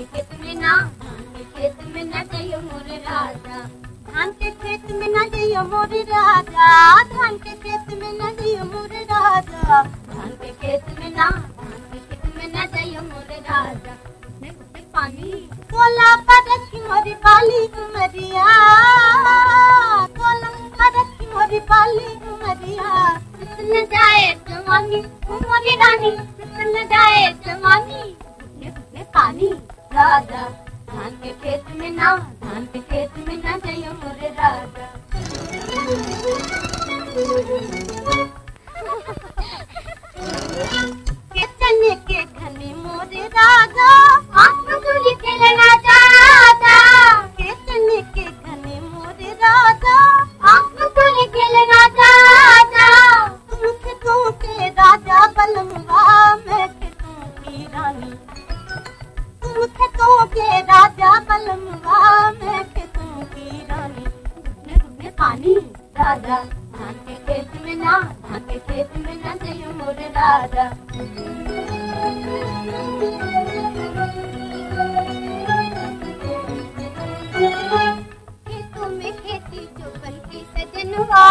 के खेत में ना धान के खेत में ना जइयो मोरे राजा। धान के खेत में ना जइयो मोरे राजा। धान के खेत में ना जइयो मोरे राजा। धान के खेत में ना खेत में मोरे राजा। पानी। मोरी पाली कुमरिया मोरी पाली कुमरिया जाए रानी। जाए पानी। राजा धान के खेत में ना धान के खेत में ना जाइयो के राजा खेतों की रानी। पानी राजा धान के खेत में ना धान के खेत में ना मोरे राजा खेतों जो बन की सजनवा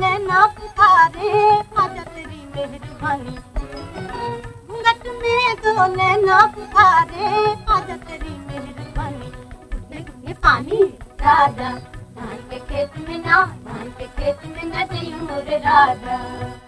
नैना पुकारे आजा तेरी मेहरबानी घूंघट में दो नैना पुकारे तेरी मेहरबानी घुटने पानी, राजा धान के खेत में ना धान के खेत में न जइयो राजा।